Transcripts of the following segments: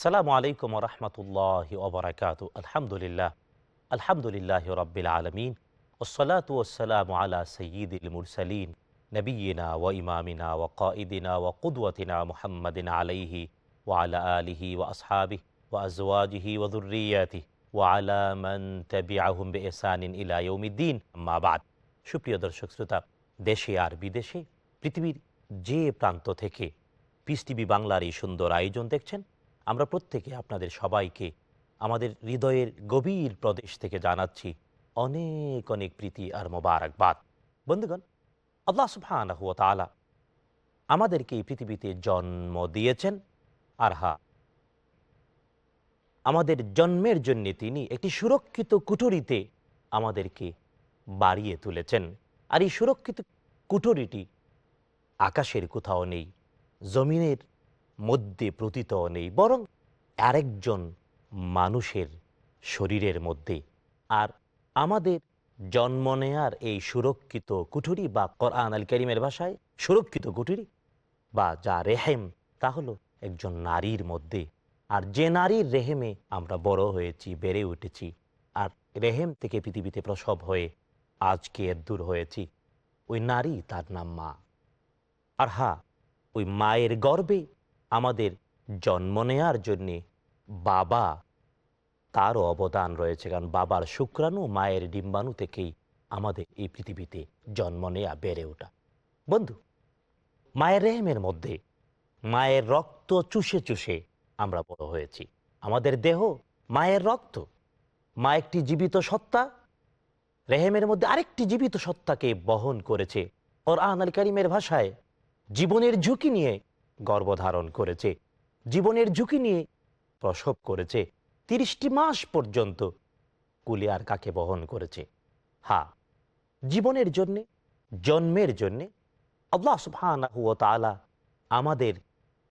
আসসালামু আলাইকুম রহমতুল্লাহ ওবরাকাত আলহামদুলিল্লাহ। আলহামদুলিল্লাহ রব্বিল আলমিন। ওসলাত ওসালাম আলা সঈদুল মুরসালিন। নবীনা ও ইমামিনা ও কাঈদিনা ও কুদওয়াতিনা মুহাম্মদিন আলাইহি আসহাবি ও আজওয়াজিহি ও দুর্রিয়াতি ও আলা মান তাবিআহুম বিইহসানিন ইলা ইয়াউমিদ্দিন। আম্মা বাদ। সুপ্রিয় দর্শক শ্রোতা, দেশে আর বিদেশে পৃথিবীর যে প্রান্ত থেকে পিস টিভি বাংলার এই সুন্দর আয়োজন দেখছেন আমরা প্রত্যেকে আপনাদের সবাইকে আমাদের হৃদয়ের গভীর প্রদেশ থেকে জানাচ্ছি অনেক অনেক প্রীতি আর মোবারকবাদ। বন্ধুগণ, আল্লাহ ওয়া আমাদেরকে এই পৃথিবীতে জন্ম দিয়েছেন। আর হা, আমাদের জন্মের জন্য তিনি একটি সুরক্ষিত কুঠুরিতে আমাদেরকে বাড়িয়ে তুলেছেন। আর এই সুরক্ষিত কুঠুরিটি আকাশের কোথাও নেই, জমিনের মধ্যে প্রতীত নেই, বরং আরেকজন মানুষের শরীরের মধ্যে। আর আমাদের জন্ম নেয়ার এই সুরক্ষিত কুঠুরি বা কোরআন আল করিমের ভাষায় সুরক্ষিত কুঠুরি বা যা রেহেম, তা হলো একজন নারীর মধ্যে। আর যে নারীর রেহেমে আমরা বড় হয়েছি, বেড়ে উঠেছি, আর রেহেম থেকে পৃথিবীতে প্রসব হয়ে আজকে এর দূর হয়েছি, ওই নারী তার নাম মা। আর হা, ওই মায়ের গর্বে আমাদের জন্ম নেয়ার জন্যে বাবা তারও অবদান রয়েছে, কারণ বাবার শুক্রাণু, মায়ের ডিম্বাণু থেকেই আমাদের এই পৃথিবীতে জন্ম নেয়া, বেড়ে ওঠা। বন্ধু, মায়ের রেহেমের মধ্যে, মায়ের রক্ত চুষে চুষে আমরা বড় হয়েছি। আমাদের দেহ মায়ের রক্ত। মা একটি জীবিত সত্তা, রেহেমের মধ্যে আরেকটি জীবিত সত্তাকে বহন করেছে। ওর আল কারিমের ভাষায় জীবনের ঝুঁকি নিয়ে গর্ভধারণ করেছে। জীবনের ঝুঁকি নিয়ে প্রসব করেছে। তিরিশটি মাস পর্যন্ত কুলি আর কাকে বহন করেছে। হা, জীবনের জন্যে, জন্মের জন্যে আল্লাহ তাআলা আমাদের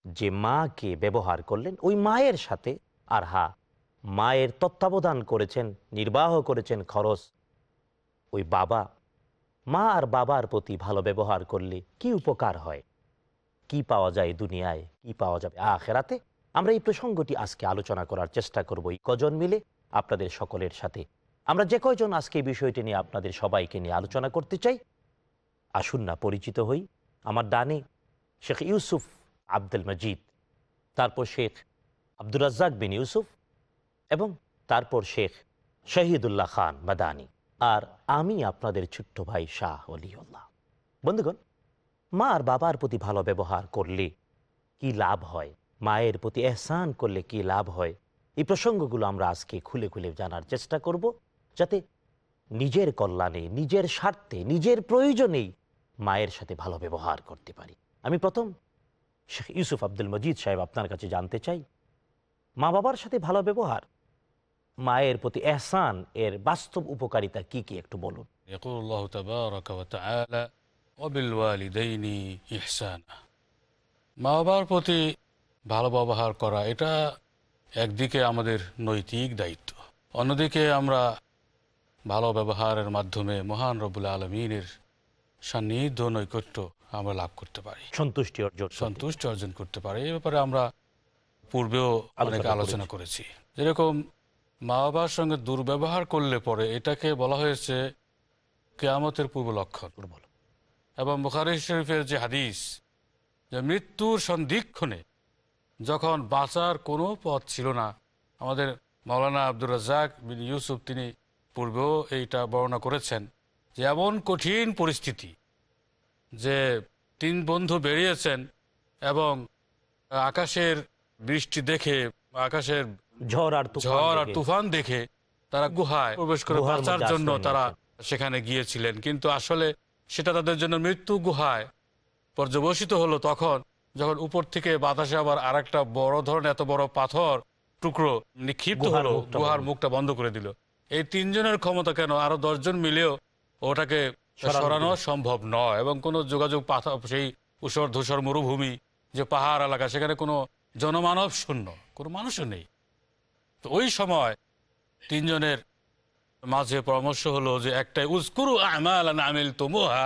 যে মাকে ব্যবহার করলেন, ওই মায়ের সাথে, আর হা, মায়ের তত্ত্বাবধান করেছেন, নির্বাহ করেছেন খরচ। ওই বাবা, মা আর বাবার প্রতি ভালো ব্যবহার করলে কি উপকার হয়? কি পাওয়া যায় দুনিয়ায়? কি পাওয়া যাবে আখেরাতে? আমরা এই প্রসঙ্গটি আজকে আলোচনা করার চেষ্টা করব এই কজন মিলে? আপনাদের সকলের সাথে। আমরা যে কয়জন আজকে এই বিষয়টি নিয়ে আপনাদের সবাইকে নিয়ে আলোচনা করতে চাই, আসুন না পরিচিত হই। আমার ডানে শেখ ইউসুফ আব্দুল মজিদ, তারপর শেখ আব্দুর রাজ্জাক বিন ইউসুফ এবং তারপর শেখ শহীদুল্লাহ খান মাদানি। আর আমি আপনাদের ছোট্ট ভাই শাহ অলিউল্লাহ। বন্ধুগণ মা আর বাবার প্রতি ভালো ব্যবহার করলে কি লাভ হয়? মায়ের প্রতি এহসান করলে কি লাভ হয়? এই প্রসঙ্গগুলো আমরা আজকে খুলে খুলে জানার চেষ্টা করব, যাতে নিজের কল্যাণে, নিজের স্বার্থে, নিজের প্রয়োজনেই মায়ের সাথে ভালো ব্যবহার করতে পারি। আমি প্রথম শেখ ইউসুফ আব্দুল মজিদ সাহেব আপনার কাছে জানতে চাই মা বাবার সাথে ভালো ব্যবহার, মায়ের প্রতি এহসান এর বাস্তব উপকারিতা কি কি একটু বলুন? অবিলওয়ালিদাইনি ইহসানা। মা বাবার প্রতি ভালো ব্যবহার করা এটা একদিকে আমাদের নৈতিক দায়িত্ব অন্যদিকে আমরা ভালো ব্যবহারের মাধ্যমে মহান রবুল আলমিনের সান্নিধ্য নৈকট্য আমরা লাভ করতে পারি। সন্তুষ্টি অর্জন সন্তুষ্টি অর্জন করতে পারি এ ব্যাপারে আমরা পূর্বেও অনেক আলোচনা করেছি। যেরকম মা বাবার সঙ্গে দুর্ব্যবহার করলে পরে এটাকে বলা হয়েছে কেয়ামতের পূর্ব লক্ষণ এবং বুখারি শরীফের যে হাদিস যে মৃত্যুর সন্ধিক্ষণে যখন বাঁচার কোনো পথ ছিল না আমাদের মাওলানা আব্দুর রাজাক বিন ইউসুফ তিনি পূর্বেও এইটা বর্ণনা করেছেন যে এমন কঠিন পরিস্থিতি যে তিন বন্ধু বেরিয়েছেন এবং আকাশের বৃষ্টি দেখে আকাশের ঝড় আর ঝড় আর তুফান দেখে তারা গুহায় প্রবেশ করে বাঁচার জন্য তারা সেখানে গিয়েছিলেন। কিন্তু আসলে সেটা তাদের জন্য মৃত্যু গুহায় পর্যবসিত হলো তখন যখন উপর থেকে বাতাসে আবার আরেকটা বড় ধরনের এত বড় পাথর টুকরো নিক্ষিপ্ত হলো গুহার। মুখটা বন্ধ করে দিল। এই তিনজনের ক্ষমতা কেন? আরও দশজন মিলেও ওটাকে সরানো সরানো সম্ভব নয় এবং কোনো যোগাযোগ পাথর সেই উষর ধূসর মরুভূমি যে পাহাড় এলাকা সেখানে কোনো জনমানব শূন্য কোনো মানুষও নেই। তো ওই সময় তিনজনের মাঝে পরামর্শ হলো যে একটাই উস্কুরু আমাল তুমুহা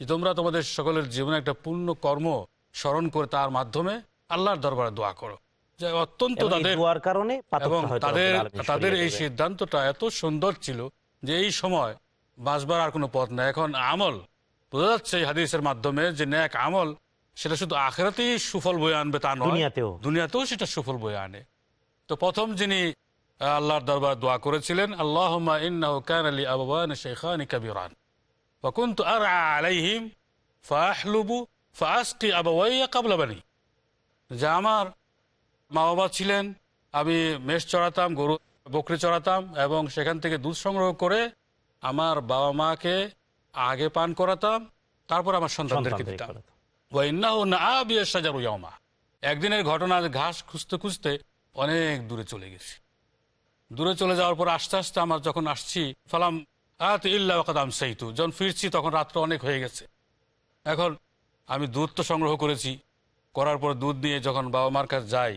যে তোমরা তোমাদের সকলের জীবনে একটা পূর্ণ কর্ম স্মরণ করে তার মাধ্যমে আল্লাহর দরবারে দোয়া করো। যে অত্যন্ত তাদের কারণে এবং তাদের তাদের এই সিদ্ধান্তটা এত সুন্দর ছিল যে এই সময় বাঁচবার আর কোনো পথ নাই। এখন আমল বোঝা যাচ্ছে হাদিসের মাধ্যমে যে ন্যাক আমল সেটা শুধু আখেরাতেই সুফল বয়ে আনবে তা নয় দুনিয়াতেও। দুনিয়াতেও সেটা সুফল বয়ে আনে। তো প্রথম যিনি আল্লাহর দরবার দোয়া করেছিলেন আল্লাহুম্মা ইন্নাহু কানা কাবীরান। আলাইহিম ফাহলুবু ফাসকি যে আমার মা বাবা ছিলেন আমি মেষ চড়াতাম গরু বকরি চড়াতাম এবং সেখান থেকে দুধ সংগ্রহ করে আমার বাবা মাকে আগে পান করাতাম তারপর আমার সন্তানদেরকে সন্তানদের দিতাম। নাআবিয়া শাজারু ইয়াউমা। একদিনের ঘটনা ঘাস খুঁজতে খুঁজতে অনেক দূরে চলে গেছি। দূরে চলে যাওয়ার পর আস্তে আস্তে আমার যখন আসছি, ফালাম আত ইল্লা ওয়াকাদাম সেইতু যখন ফিরছি তখন রাত্র অনেক হয়ে গেছে। এখন আমি দুধ তো সংগ্রহ করেছি। করার পর দুধ নিয়ে যখন বাবা মার কাছে যাই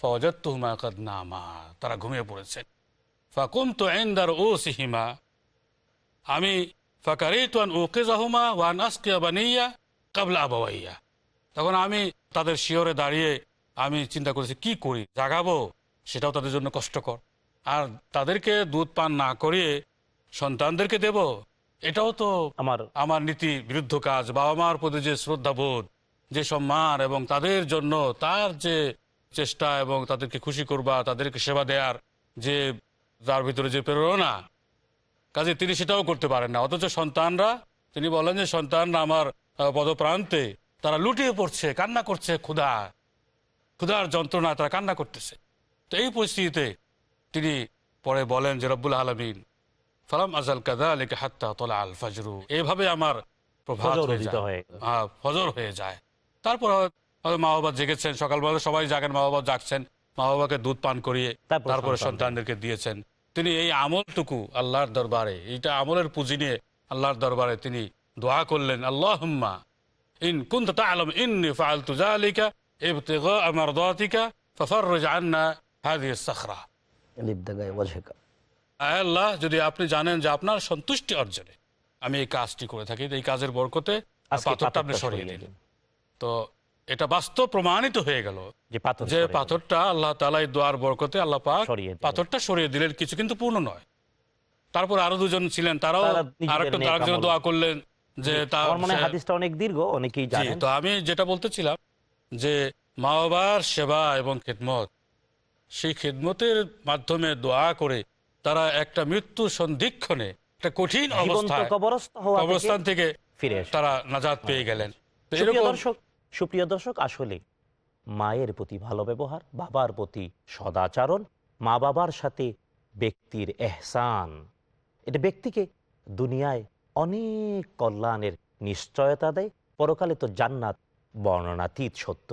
ফজাত তুহমা কাদ নামা। তারা ঘুমিয়ে পড়েছে। ফাকুম তো এন্দার ও সিহিমা আমি ফাকারিতান উকিজাহুমা ওয়ান আসকিয়া বানিয়া কাবলা আবাইয়া তখন আমি তাদের শিওরে দাঁড়িয়ে আমি চিন্তা করেছি কি করি? জাগাবো? সেটাও তাদের জন্য কষ্টকর। আর তাদেরকে দুধ পান না করিয়ে সন্তানদেরকে দেব? এটাও তো আমার আমার নীতি বিরুদ্ধ কাজ। বাবা মার প্রতি যে শ্রদ্ধাবোধ যে সম্মান এবং তাদের জন্য তার যে চেষ্টা এবং তাদেরকে খুশি করবা তাদেরকে সেবা দেওয়ার যে তার ভিতরে যে প্রেরণা কাজে তিনি সেটাও করতে পারেন না। অথচ সন্তানরা তিনি বলেন যে সন্তানরা আমার পদপ্রান্তে তারা লুটিয়ে পড়ছে কান্না করছে ক্ষুধা। ক্ষুধার যন্ত্রণা তারা কান্না করতেছে। তো এই পরিস্থিতিতে তিনি পরে বলেন যে রব্বুল আলমিন ফালাম আজাল কাদা আলিকে হাত্তা তোলা আল ফাজরু। এইভাবে আমার প্রভাত ফজর হয়ে যায়। ফজর হয়ে যায়। তারপর মা বাবা জেগেছেন সকালবেলা সবাই জাগেন মা বাবা জাগছেন মা বাবাকে দুধ পান করিয়ে তারপরে সন্তানদের। সন্তানদেরকে দিয়েছেন। তিনি এই আমলটুকু আল্লাহর দরবারে এইটা আমলের পুঁজি নিয়ে আল্লাহর দরবারে তিনি দোয়া করলেন আল্লাহুম্মা ইন কুনতা তা'লাম ইন্নী ফাআলতু যালিকা ইবতিগা মারদাতিকা ফাফরজ আন্না হাদিহি الصخره লিবদাগায় ওয়াজহেকা আয় আল্লাহ যদি আপনি জানেন যে আপনার সন্তুষ্টি অর্জনে আমি এই কাজটি করে থাকি এই কাজের বরকতে আজকে পাথরটা আপনি পাথরটা সরিয়ে সরিয়ে দিন দিন। তো এটা বাস্তব প্রমাণিত হয়ে গেল যে পাথর যে সরিয়ে পাথরটা আল্লাহ তালা এই দোয়ার বরকতে আল্লাহ পাক সরিয়ে দিলেন। পাথরটা সরিয়ে দিলেন কিছু কিন্তু পূর্ণ নয় তারপর আরো দুজন ছিলেন তারাও তারা নিজেদের আরেকটা নেক তার জন্য আমল। দোয়া করলেন যে তা আমার মনে হয় সে- হাদিসটা অনেক দীর্ঘ অনেকেই জি, জানেন তো আমি যেটা বলতেছিলাম যে মা বাবার সেবা এবং খেদমত। সেই খেদমতের মাধ্যমে দোয়া করে তারা একটা মৃত্যু সন্ধিক্ষণে একটা কঠিন অবস্থান থেকে ফিরে তারা নাজাত পেয়ে গেলেন। দর্শক সুপ্রিয় দর্শক আসলে মায়ের প্রতি ভালো ব্যবহার বাবার প্রতি সদাচরণ মা বাবার সাথে ব্যক্তির এহসান। এটা ব্যক্তিকে দুনিয়ায় অনেক কল্যাণের নিশ্চয়তা দেয়। পরকালে তো জান্নাত বর্ণনাতীত সত্য।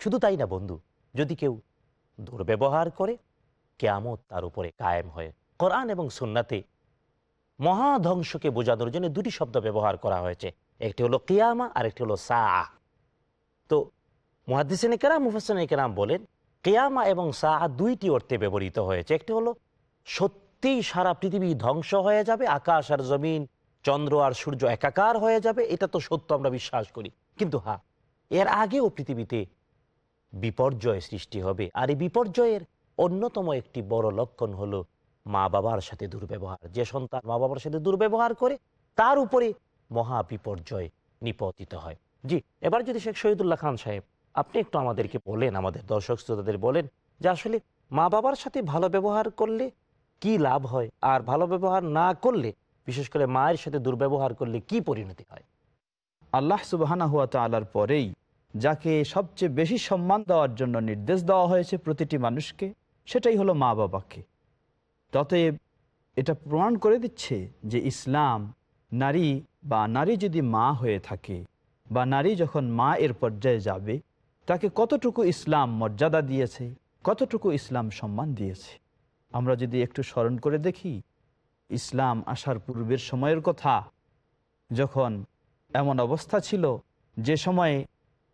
শুধু তাই না, বন্ধু, যদি কেউ দুর্ব্যবহার করে, কেয়ামত তার উপরে কায়েম হয়। কোরআন এবং সুন্নাতে মহাধ্বংসকে বোঝানোর জন্য দুটি শব্দ ব্যবহার করা হয়েছে। একটি হলো কেয়ামা আর একটি হলো সা তো মুহাদ্দিসিন কেরাম মুফাসিন কেরাম বলেন, কেয়ামা এবং সা দুইটি অর্থে ব্যবহৃত হয়েছে। একটি হলো সত্যিই সারা পৃথিবী ধ্বংস হয়ে যাবে, আকাশ আর জমিন, চন্দ্র আর সূর্য একাকার হয়ে যাবে, এটা তো সত্য আমরা বিশ্বাস করি। কিন্তু হ্যাঁ এর আগেও পৃথিবীতে বিপর্যয় সৃষ্টি হবে। আর এই বিপর্যয়ের অন্যতম একটি বড় লক্ষণ হলো মা বাবার সাথে দুর্ব্যবহার। যে সন্তান মা বাবার সাথে দুর্ব্যবহার করে, তার উপরে মহা বিপর্যয় নিপতিত হয়। জি, এবার যদি শেখ শহীদুল্লাহ খান সাহেব, আপনি একটু আমাদেরকে বলেন, আমাদের দর্শক শ্রোতাদের বলেন যে আসলে মা বাবার সাথে ভালো ব্যবহার করলে কি লাভ হয়? আর ভালো ব্যবহার না করলে, বিশেষ করে মায়ের সাথে দুর্ব্যবহার করলে কি পরিণতি হয়? আল্লাহ সুবাহানা হুয়া তালার পরেই, যাকে সবচেয়ে বেশি সম্মান দেওয়ার জন্য নির্দেশ দেওয়া হয়েছে প্রতিটি মানুষকে, সেটাই হলো মা বাবাকে। ততএব এটা প্রমাণ করে দিচ্ছে যে ইসলাম নারী বা নারী যদি মা হয়ে থাকে বা নারী যখন মা এর পর্যায়ে যাবে, তাকে কতটুকু ইসলাম মর্যাদা দিয়েছে, কতটুকু ইসলাম সম্মান দিয়েছে? আমরা যদি একটু স্মরণ করে দেখি, ইসলাম আসার পূর্বের সময়ের কথা, যখন এমন অবস্থা ছিল যে সময়ে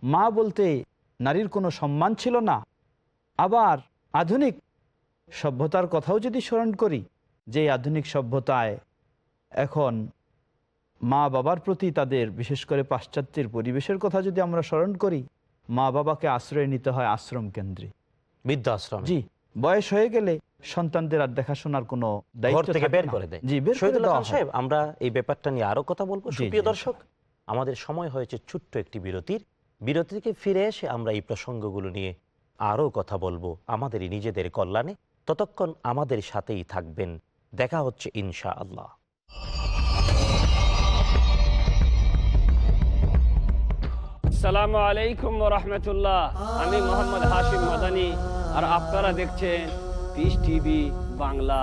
মা বলতে নারীর কোনো সম্মান ছিল না। আবার আধুনিক সভ্যতার কথাও যদি স্মরণ করি যে আধুনিক সভ্যতায় এখন মা বাবার প্রতি তাদের বিশেষ করে পাশ্চাত্যের পরিবেশের কথা যদি আমরা স্মরণ করি মা বাবাকে আশ্রয় নিতে হয় আশ্রম কেন্দ্রে। বৃদ্ধাশ্রম? জি বয়স হয়ে গেলে সন্তানদের আর দেখাশোনার কোনো দায়িত্ব থেকে বের করে দেয়। জি বের করে দেওয়া সাহেব আমরা এই ব্যাপারটা নিয়ে আরও কথা বলব। জি, সুপ্রিয় দর্শক আমাদের সময় হয়েছে ছোট্ট একটি বিরতির। বিরতি থেকে ফিরে এসে আমরা এই প্রসঙ্গগুলো নিয়ে আরও কথা বলব আমাদেরই নিজেদের কল্যাণে। ততক্ষণ আমাদের সাথেই থাকবেন। দেখা হচ্ছে ইনশা আল্লাহ আসসালামু আলাইকুম রহমতুল্লাহ। আমি মোহাম্মদ হাশিম মাদানি। আর আপনারা দেখছেন peace TV Bangla.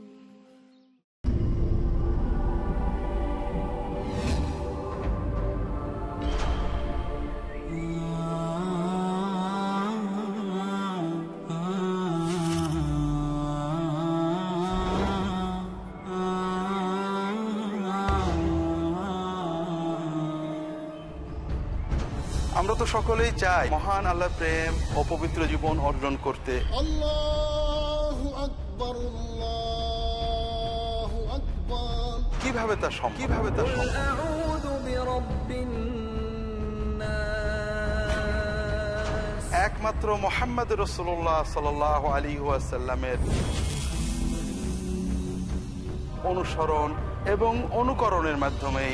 আমরা তো সকলেই চাই মহান আল্লাহ প্রেম অপবিত্র জীবন অর্জন করতে। কীভাবে তা সম্ভব? কীভাবে তা একমাত্র মোহাম্মদ রসোল্লাহ সাল আলী ওয়াসাল্লামের অনুসরণ এবং অনুকরণের মাধ্যমেই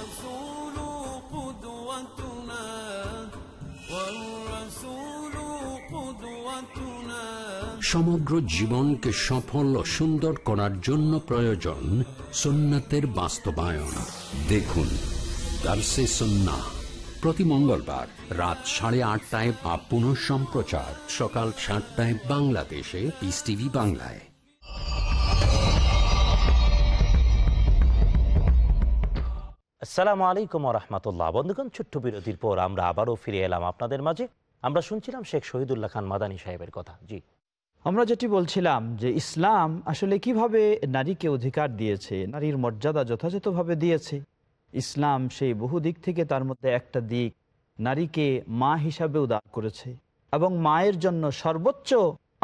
সমগ্র জীবনকে সফল ও সুন্দর করার জন্য প্রয়োজন সুন্নাতের বাস্তবায়ন। দেখুন, দার্সে প্রতি মঙ্গলবার রাত সাড়ে আটটায় বা পুনঃ সম্প্রচার। সকাল সাতটায় বাংলাদেশে পিস টিভি বাংলায়। আসসালামু আলাইকুম রহমতুল্লাহ। বন্ধুগণ, ছোট্ট বিরতির পর আমরা আবারও ফিরে এলাম আপনাদের মাঝে। আমরা শুনছিলাম শেখ শহীদুল্লাহ খান মাদানী সাহেবের কথা। জি। আমরা যেটি বলছিলাম যে ইসলাম আসলে কীভাবে নারীকে অধিকার দিয়েছে, নারীর মর্যাদা যথাযথভাবে দিয়েছে, ইসলাম সেই বহু দিক থেকে তার মধ্যে একটা দিক নারীকে মা হিসাবে উদার করেছে এবং মায়ের জন্য সর্বোচ্চ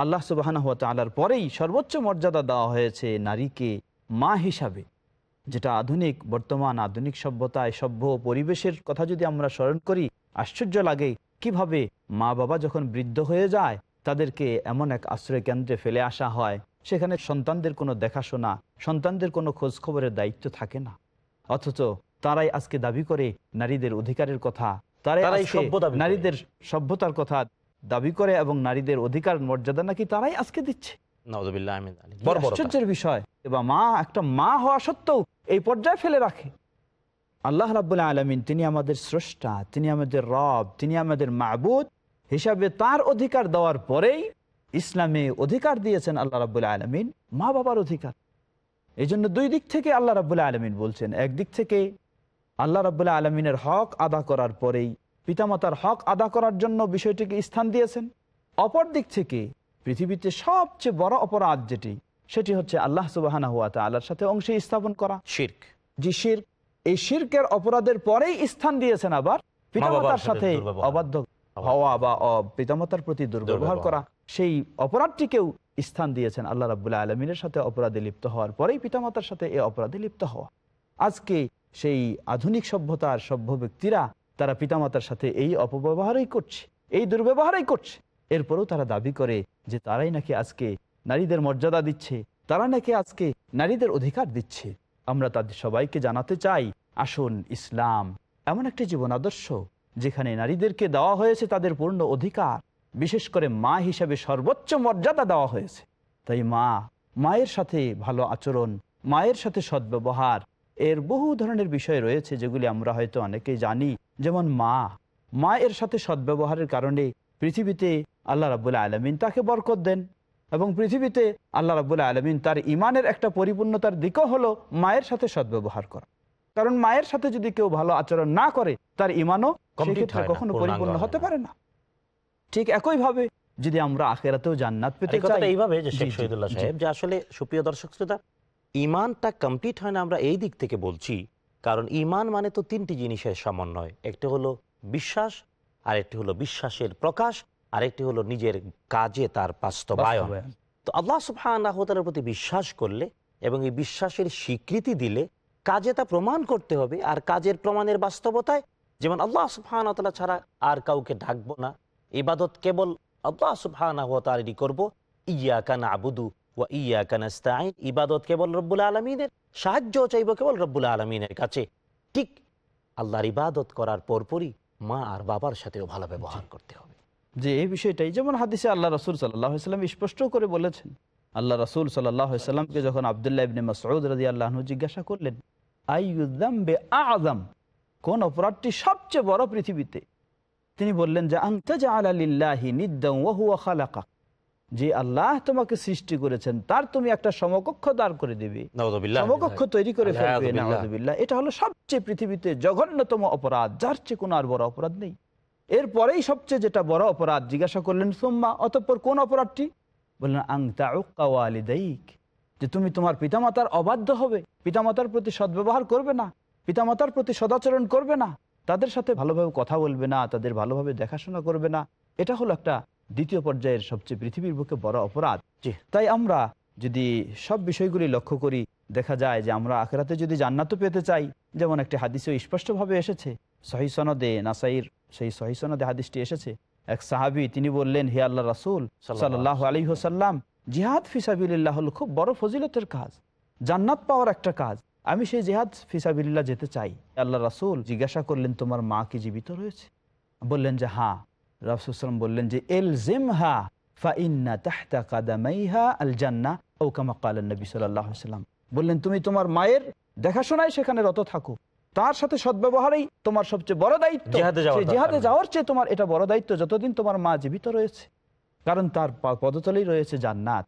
আল্লাহ সুবাহ আলার পরেই সর্বোচ্চ মর্যাদা দেওয়া হয়েছে নারীকে মা হিসাবে। যেটা আধুনিক, বর্তমান আধুনিক সভ্যতায় সভ্য পরিবেশের কথা যদি আমরা স্মরণ করি, আশ্চর্য লাগে কীভাবে মা বাবা যখন বৃদ্ধ হয়ে যায় তাদেরকে এমন এক আশ্রয় কেন্দ্রে ফেলে আসা হয় সেখানে সন্তানদের কোনো দেখাশোনা সন্তানদের কোনো খোঁজ খবরের দায়িত্ব থাকে না। অথচ তারাই আজকে দাবি করে নারীদের অধিকারের কথা। তারাই। নারীদের সভ্যতার কথা দাবি করে এবং নারীদের অধিকার মর্যাদা নাকি তারাই আজকে দিচ্ছে। আশ্চর্যের বিষয়। মা একটা মা হওয়া সত্ত্বেও এই পর্যায়ে ফেলে রাখে। আল্লাহ রাবুল্লাহ আলমিন তিনি আমাদের স্রষ্টা তিনি আমাদের রব তিনি আমাদের মাহবুদ হিসাবে তার অধিকার দেওয়ার পরেই ইসলামে অধিকার দিয়েছেন আল্লাহ রাবুল্লাহ আলমিন মা বাবার অধিকার। এই জন্য দুই দিক থেকে আল্লাহ রাবুল্লাহ আলমিন বলছেন একদিক থেকে আল্লাহ রাবুল্লাহ আলমিনের হক আদা করার পরেই পিতামাতার হক আদা করার জন্য বিষয়টিকে স্থান দিয়েছেন। অপর দিক থেকে পৃথিবীতে সবচেয়ে বড় অপরাধ যেটি সেটি হচ্ছে আল্লাহ সুবাহানা হুয়া আল্লাহর সাথে অংশে স্থাপন করা। শির্ক। জি শির এই শিরকের অপরাধের পরেই স্থান দিয়েছেন আবার পিতামাতার সাথে অবাধ্য হওয়া বা পিতামাতার প্রতি দুর্ব্যবহার দুর্ব্যবহার। করা সেই অপরাধটিকেও স্থান দিয়েছেন আল্লাহ রাবুল্লাহ আলমিনের সাথে অপরাধে লিপ্ত হওয়ার পরেই পিতামাতার সাথে এই অপরাধে লিপ্ত হওয়া। আজকে সেই আধুনিক সভ্যতার সভ্য ব্যক্তিরা তারা পিতামাতার সাথে এই অপব্যবহারই করছে এই দুর্ব্যবহারই করছে। এরপরেও তারা দাবি করে যে তারাই নাকি আজকে নারীদের মর্যাদা দিচ্ছে তারা নাকি আজকে নারীদের অধিকার দিচ্ছে। আমরা তাদের সবাইকে জানাতে চাই আসুন ইসলাম এমন একটি জীবন আদর্শ যেখানে নারীদেরকে দেওয়া হয়েছে তাদের পূর্ণ অধিকার। বিশেষ করে মা হিসাবে সর্বোচ্চ মর্যাদা দেওয়া হয়েছে। তাই মা, মায়ের সাথে ভালো আচরণ, মায়ের সাথে সদ্ব্যবহার, এর বহু ধরনের বিষয় রয়েছে যেগুলি আমরা হয়তো অনেকেই জানি। যেমন মা, মায়ের সাথে সদ্ব্যবহারের কারণে পৃথিবীতে আল্লাহ রাবুল্লাহ আলমিন তাকে বরকত দেন এবং পৃথিবীতে আল্লাহ রাবুল্লাহ আলমিন তার ইমানের একটা পরিপূর্ণতার দিকও হলো মায়ের সাথে সদ্ব্যবহার করা। কারণ মায়ের সাথে যদি কেউ ভালো আচরণ না করে, তার ইমানও সেক্ষেত্রে কখনো পরিপূর্ণ হতে পারে না। ঠিক একইভাবে যদি আমরা আখেরাতেও জান্নাত আর পেতে এই চাই এইভাবে যে শেখ শহীদুল্লাহ সাহেব যে আসলে সুপ্রিয় দর্শক শ্রোতা ইমানটা কমপ্লিট হয় না আমরা এই দিক থেকে বলছি। কারণ ইমান মানে তো তিনটি জিনিসের সমন্বয় একটি হলো বিশ্বাস আরেকটি হলো বিশ্বাসের প্রকাশ আরেকটি হলো নিজের কাজে তার বাস্তবায়ন। তো আল্লাহ সুবহানাহুতালার প্রতি বিশ্বাস করলে এবং এই বিশ্বাসের স্বীকৃতি দিলে কাজে তা প্রমাণ করতে হবে আর কাজের প্রমাণের বাস্তবতায় যেমন আল্লাহ সুবহানাহুতালা ছাড়া আর কাউকে ডাকবো না। ইবাদত কেবল আল্লাহ সুবহানাহুতালারই করব। ইয়া কানা আবুদু ওয়া ইয়া কানাস্তাইন ইবাদত কেবল রব্বুল আলমিনের সাহায্য চাইব কেবল রব্বুল আলমিনের কাছে। ঠিক আল্লাহর ইবাদত করার পরপরই মা আর বাবার সাথেও ভালো ব্যবহার করতে হবে। যে এই বিষয়টাই। যেমন হাদিসে আল্লাহ রসুল সাল্লাম স্পষ্ট করে বলেছেন আল্লাহ রসুল সাল্লামকে যখন আবদুল্লাহ ইবনে মাসউদ রাজি আল্লাহ জিজ্ঞাসা করলেন আইউদ্দাম্বে আদম কোন অপরাধটি সবচেয়ে বড় পৃথিবীতে? তিনি বললেন যে আংতাজা আলালিল্লাহি খালাকা। যে আল্লাহ তোমাকে সৃষ্টি করেছেন তার তুমি একটা সমকক্ষ দাঁড় করে দেবে। সমকক্ষ তৈরি করে ফেলবে আলহামদুলিল্লাহ। এটা হলো সবচেয়ে পৃথিবীতে জঘন্যতম অপরাধ যার চেয়ে কোনো আর বড় অপরাধ নেই। এরপরেই সবচেয়ে যেটা বড় অপরাধ জিজ্ঞাসা করলেন সোম্মা অতঃপর কোন অপরাধটি? বললেন আংতাউকাওয়ালিদাইক যে তুমি তোমার পিতামাতার অবাধ্য হবে। পিতামাতার প্রতি সদ্ব্যবহার করবে না। পিতামাতার প্রতি সদাচরণ করবে না তাদের সাথে ভালোভাবে কথা বলবে না তাদের ভালোভাবে দেখাশোনা করবে না এটা হলো একটা দ্বিতীয় পর্যায়ের সবচেয়ে পৃথিবীর বুকে বড় অপরাধ। তাই আমরা যদি সব বিষয়গুলি লক্ষ্য করি দেখা যায় যে আমরা আখেরাতে যদি জান্নাতও পেতে চাই যেমন একটি হাদিসে স্পষ্টভাবে এসেছে সহি সনদে নাসাইর সেই সহি সনদে হাদিসটি এসেছে এক সাহাবি তিনি বললেন হে আল্লাহ রাসুল সাল্লাহ আলী হোসাল্লাম জিহাদ ফিসাবিল্লাহ হল খুব বড় ফজিলতের কাজ জান্নাত পাওয়ার একটা কাজ আমি সেই জিহাদ ফিসাবিল্লাহ যেতে চাই। আল্লাহ রাসুল জিজ্ঞাসা করলেন তোমার মা কি জীবিত রয়েছে? বললেন যে হ্যাঁ। রাসুলাম বললেন যে এল জেম হা ফাইন্না তাহতা কাদামাইহা আল জান্না ও কামা নবী সাল্লাহ সাল্লাম বললেন তুমি তোমার মায়ের দেখাশোনায় সেখানে রত থাকো। তার সাথে সদ্ব্যবহারেই তোমার সবচেয়ে বড় দায়িত্ব। জিহাদে যাওয়ার চেয়ে তোমার এটা বড় দায়িত্ব যতদিন তোমার মা জীবিত রয়েছে। কারণ তার পদতলেই রয়েছে জান্নাত।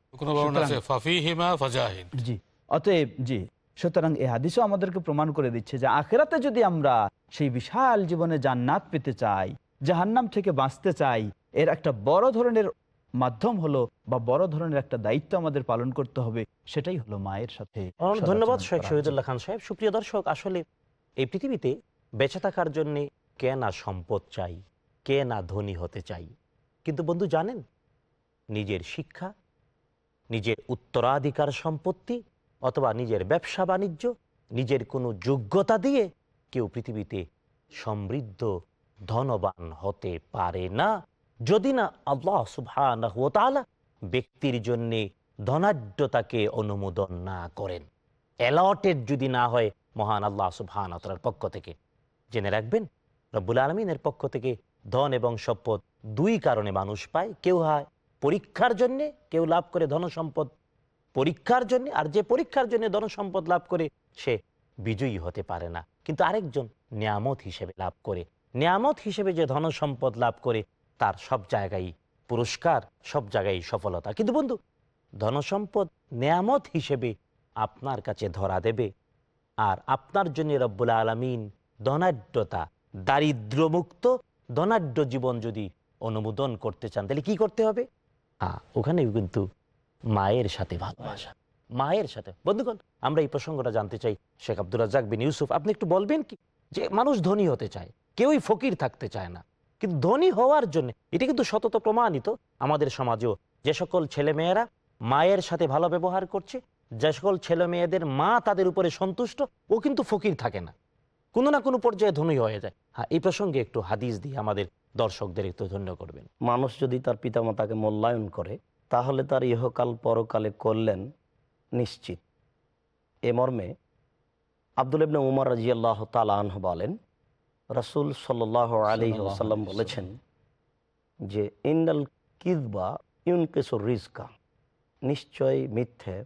জি। অতএব জি সুতরাং এই হাদিসও আমাদেরকে প্রমাণ করে দিচ্ছে যে আখেরাতে যদি আমরা সেই বিশাল জীবনে জান্নাত পেতে চাই জাহান্নাম থেকে বাঁচতে চাই এর একটা বড় ধরনের মাধ্যম হলো বা বড় ধরনের একটা দায়িত্ব আমাদের পালন করতে হবে সেটাই হলো মায়ের সাথে ধন্যবাদ শেখ শহীদুল্লাহ খান সাহেব। সুপ্রিয় দর্শক আসলে এই পৃথিবীতে বেঁচে থাকার জন্য কে না সম্পদ চাই কে না ধনী হতে চাই? কিন্তু বন্ধু জানেন নিজের শিক্ষা নিজের উত্তরাধিকার সম্পত্তি অথবা নিজের ব্যবসা বাণিজ্য, নিজের কোনো যোগ্যতা দিয়ে কেউ পৃথিবীতে সমৃদ্ধ, ধনবান হতে পারে না। যদি না আল্লাহ ওয়া ব্যক্তির জন্যে ধনাঢ্যতাকে অনুমোদন না করেন। অ্যালটেড যদি না হয় মহান আল্লাহ সুবহান তালার পক্ষ থেকে। জেনে রাখবেন, রব্বুল আলমিনের পক্ষ থেকে ধন এবং সম্পদ দুই কারণে মানুষ পায়। কেউ হয় পরীক্ষার জন্যে, কেউ লাভ করে ধন সম্পদ পরীক্ষার জন্য আর যে পরীক্ষার জন্য ধন সম্পদ লাভ করে সে বিজয়ী হতে পারে না। কিন্তু আরেকজন নিয়ামত হিসেবে লাভ করে। নিয়ামত হিসেবে যে ধন সম্পদ লাভ করে, তার সব জায়গায় পুরস্কার, সব জায়গায় সফলতা। কিন্তু বন্ধু, ধনসম্পদ নেয়ামত হিসেবে আপনার কাছে ধরা দেবে। আর আপনার জন্য রব্বুল আলমিন ধনাঢ্যতা, দারিদ্র্যমুক্ত, ধনাঢ্য জীবন যদি অনুমোদন করতে চান, তাহলে কি করতে হবে? হ্যাঁ ওখানেও কিন্তু মায়ের সাথে ভালোবাসা। মায়ের সাথে। বন্ধুগণ, আমরা এই প্রসঙ্গটা জানতে চাই শেখ আব্দুল রাজাক বিন ইউসুফ। আপনি একটু বলবেন কি যে মানুষ ধনী হতে চায়, কেউই ফকির থাকতে চায় না। কিন্তু ধনী হওয়ার জন্য এটা কিন্তু সতত প্রমাণিত আমাদের সমাজেও। যে সকল ছেলেমেয়েরা মায়ের সাথে ভালো ব্যবহার করছে, যে সকল ছেলে মেয়েদের মা তাদের উপরে সন্তুষ্ট, ও কিন্তু ফকির থাকে না। কোনো না কোনো পর্যায়ে ধনী হয়ে যায়। হ্যাঁ এই প্রসঙ্গে একটু হাদিস দিয়ে আমাদের দর্শকদের একটু ধন্য করবেন। মানুষ যদি তার পিতামাতাকে মূল্যায়ন করে তাহলে তার ইহকাল পরকালে করলেন নিশ্চিত। এ মর্মে আব্দুল ইবনে উমর রাজিয়াল্লাহ তালাহ বলেন রাসুল সাল্লাহ আলী ওসাল্লাম বলেছেন যে ইন্নাল কিদবা ইউনকেসর রিজকা। নিশ্চয় মিথ্যে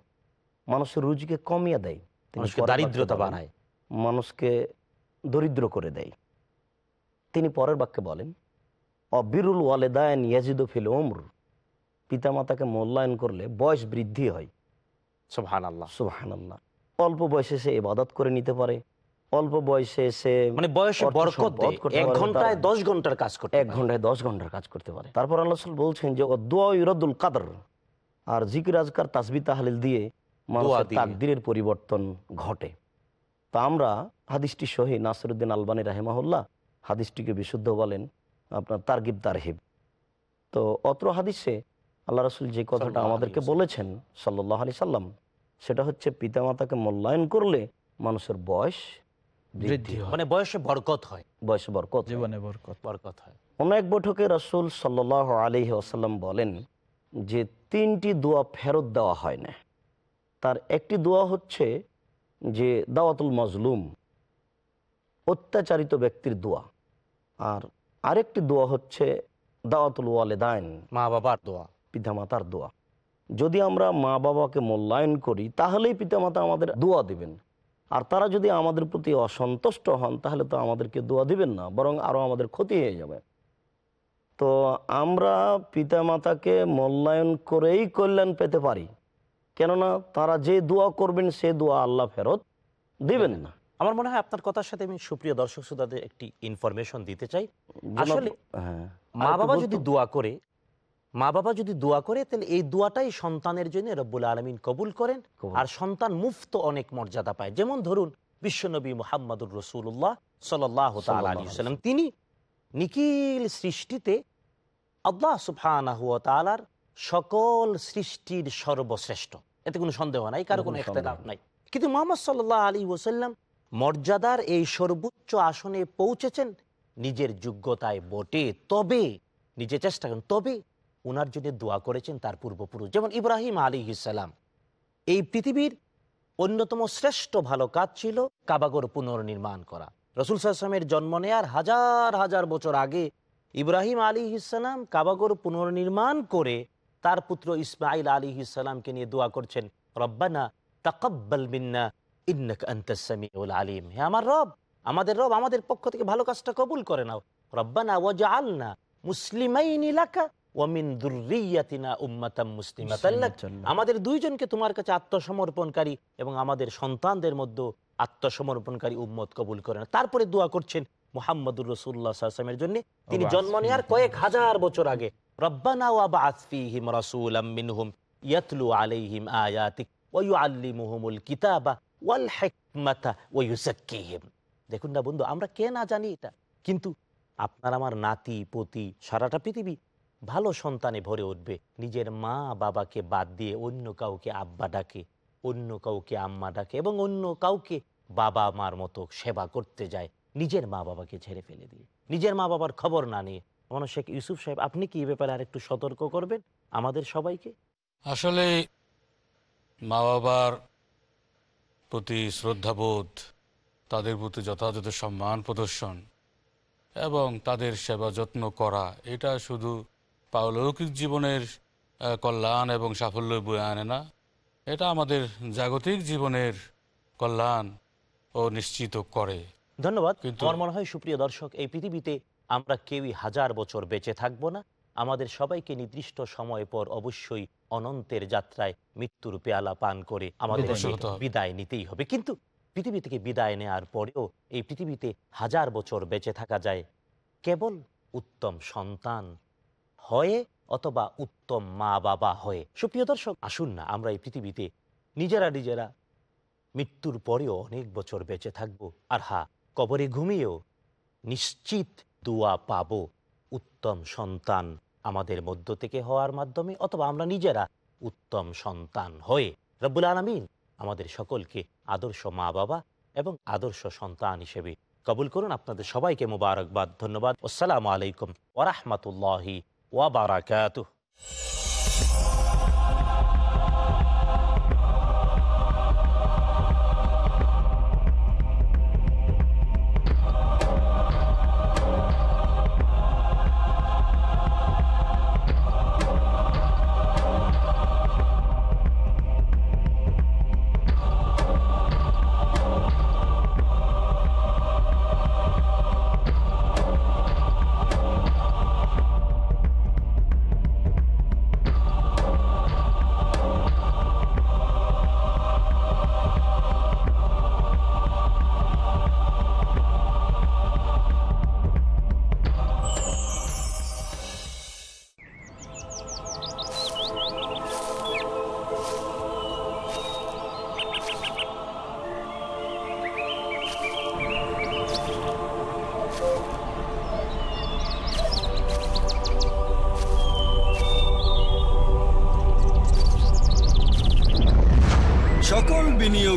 মানুষের রুজিকে কমিয়ে দেয়। দারিদ্রতা বানায় মানুষকে দরিদ্র করে দেয়। তিনি পরের বাক্যে বলেন অবিরুল ওয়ালেদায়ন ইয়াজিদুফিল ওমর পিতামাতাকে মূল্যায়ন করলে বয়স বৃদ্ধি হয়। সুবহান আল্লাহ সুবাহান্লাহ অল্প বয়সে সে ইবাদত করে নিতে পারে। অল্প বয়সে সে মানে বয়সে বরকত এক ঘন্টায় দশ ঘণ্টার কাজ করতে এক ঘন্টায় দশ ঘণ্টার কাজ করতে পারে। তারপর আল্লাহ বলছেন যে দোয়া ইরাদুল কাদর। আর জিকির আজকার তাসবি তাহলিল দিয়ে মানুষের তাকদিরের পরিবর্তন ঘটে। তা আমরা হাদিসটি সহি নাসিরুদ্দিন আলবানী রাহেমাহুল্লাহ হাদিসটিকে বিশুদ্ধ বলেন আপনার তারগিব তারহিব। তো অত্র হাদিসে আল্লাহ রসুল যে কথাটা আমাদেরকে বলেছেন সাল্লাহ আলি সাল্লাম সেটা হচ্ছে পিতামাতাকে মূল্যায়ন করলে মানুষের বয়স বৃদ্ধি মানে বয়সে বরকত হয়। বয়স বরকত। জীবনে বরকত। বরকত হয়। অন্য এক বৈঠকে রসুল সাল্লাহ আলহি আসাল্লাম বলেন যে তিনটি দোয়া ফেরত দেওয়া হয় না। তার একটি দোয়া হচ্ছে যে দাওয়াতুল মজলুম অত্যাচারিত ব্যক্তির দোয়া। আর আরেকটি দোয়া হচ্ছে দাওয়াতুল ওয়ালেদাইন। মা বাবার দোয়া। পিতামাতার দোয়া। যদি আমরা মা বাবাকে মূল্যায়ন করি তাহলেই পিতামাতা আমাদের দোয়া দিবেন। আর তারা যদি আমাদের প্রতি অসন্তুষ্ট হন তাহলে তো আমাদেরকে দোয়া দিবেন না বরং আরও আমাদের ক্ষতি হয়ে যাবে। তো আমরা পিতামাতাকে মূল্যায়ন করেই কল্যাণ পেতে পারি। কেননা তারা যে দোয়া করবেন সে দোয়া আল্লাহ ফেরত দিবেন না। আমার মনে হয় আপনার কথার সাথে আমি সুপ্রিয় দর্শক শ্রোতাদের একটি ইনফরমেশন দিতে চাই। আসলে হ্যাঁ। মা বাবা যদি দোয়া করে মা বাবা যদি দোয়া করে তাহলে এই দোয়াটাই সন্তানের জন্য রব্বুল আলমিন কবুল করেন। আর সন্তান মুফত অনেক মর্যাদা পায়। যেমন ধরুন বিশ্বনবী মোহাম্মদুর রসুল্লাহ সাল্লাহ তিনি নিখিল সৃষ্টিতে আল্লাহ সুফানাহ তালার সকল সৃষ্টির সর্বশ্রেষ্ঠ। এতে কোনো সন্দেহ নাই কারও কোনো এখতলাফ নাই। কিন্তু মোহাম্মদ সাল্লাহ আলী ওসাল্লাম মর্যাদার এই সর্বোচ্চ আসনে পৌঁছেছেন নিজের যোগ্যতায় বটে। তবে নিজে চেষ্টা করেন তবে উনার জন্য দোয়া করেছেন তার পূর্বপুরুষ। যেমন ইব্রাহিম আলী ইসালাম এই পৃথিবীর অন্যতম শ্রেষ্ঠ ভালো কাজ ছিল কাবাগর পুনর্নির্মাণ করা। রসুল সাল্লামের জন্ম নেয়ার হাজার হাজার বছর আগে ইব্রাহিম আলী ইসালাম কাবাগর পুনর্নির্মাণ করে তার পুত্র ইসমাইল আলী ইসালামকে নিয়ে দোয়া করছেন, রব্বানা তাকাব্বাল মিন্না, ইন্নাক আনতাস সামিউল আলিম। হে আমার রব, আমাদের রব আমাদের পক্ষ থেকে ভালো কাজটা কবুল করে নাও। রব্বানা ওয়াজআলনা মুসলিমাইনি লাকা উম্মাতাম আমাদের দুইজনকে তোমার কাছে আত্মসমর্পণকারী এবং আমাদের সন্তানদের মধ্যে আত্মসমর্পণকারী উম্মত কবুল করে না তারপরে দোয়া করছেন মোহাম্মদুর রসুল্লাহ সাল্লামের জন্য। তিনি জন্ম নেওয়ার কয়েক হাজার বছর আগে রব্বানা ওয়া বাআস ফীহিম রাসূলাম মিনহুম ইয়াতলু আলাইহিম আয়াতিক ওয়া ইউআল্লিমুহুমুল কিতাবা ওয়াল হিকমাতা ওয়া ইউযাক্কিহিম। দেখুন না বন্ধু আমরা কে না জানি এটা কিন্তু আপনার আমার নাতি পতি সারাটা পৃথিবী ভালো সন্তানে ভরে উঠবে। নিজের মা বাবাকে বাদ দিয়ে অন্য কাউকে আব্বা ডাকে, অন্য কাউকে আম্মা ডাকে এবং অন্য কাউকে বাবা মার মতো সেবা করতে যায়। নিজের মা বাবাকে ছেড়ে ফেলে দিয়ে। নিজের মা বাবার খবর না নিয়ে। আমার শেখ ইউসুফ সাহেব, আপনি কি ব্যাপারে আর একটু সতর্ক করবেন আমাদের সবাইকে? আসলে মা বাবার প্রতি শ্রদ্ধাবোধ, তাদের প্রতি যথাযথ সম্মান প্রদর্শন এবং তাদের সেবা যত্ন করা, এটা শুধু পারলৌকিক জীবনের কল্যাণ এবং সাফল্য বয়ে আনে না। এটা আমাদের জাগতিক জীবনের কল্যাণ ও নিশ্চিত করে। ধন্যবাদ। আমার মনে হয় সুপ্রিয় দর্শক এই পৃথিবীতে আমরা কেউই হাজার বছর বেঁচে থাকব না। আমাদের সবাইকে নির্দিষ্ট সময় পর অবশ্যই অনন্তের যাত্রায় মৃত্যুর পেয়ালা পান করে আমাদের বিদায় বিদায় নিতেই হবে। কিন্তু পৃথিবী থেকে বিদায় নেওয়ার পরেও এই পৃথিবীতে হাজার বছর বেঁচে থাকা যায় কেবল উত্তম সন্তান হয়ে অথবা উত্তম মা বাবা হয়ে। সুপ্রিয় দর্শক, আসুন না, আমরা এই পৃথিবীতে নিজেরা নিজেরা মৃত্যুর পরেও অনেক বছর বেঁচে থাকব। আর হা, কবরে ঘুমিয়েও নিশ্চিত দোয়া পাবো। উত্তম সন্তান আমাদের মধ্য থেকে হওয়ার মাধ্যমে অথবা আমরা নিজেরা উত্তম সন্তান হয়ে রব্বুল আলমিন আমাদের সকলকে আদর্শ মা বাবা এবং আদর্শ সন্তান হিসেবে কবুল করুন। আপনাদের সবাইকে মুবারকবাদ, ধন্যবাদ। আসসালামু আলাইকুম ওরহমতুল্লাহি وبركاته